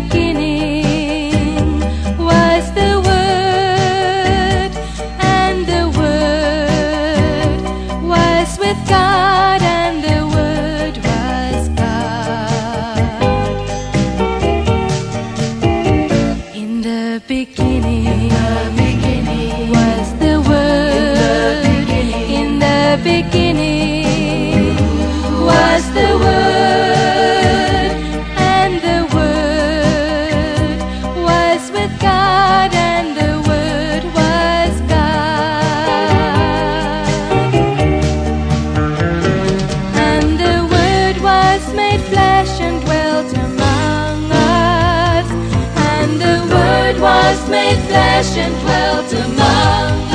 beginning was the Word, and the Word was with God, and the Word was God. In the beginning, was the Word. In the beginning was the Word. flesh and dwelt among us. And the Word was made flesh and dwelt among us.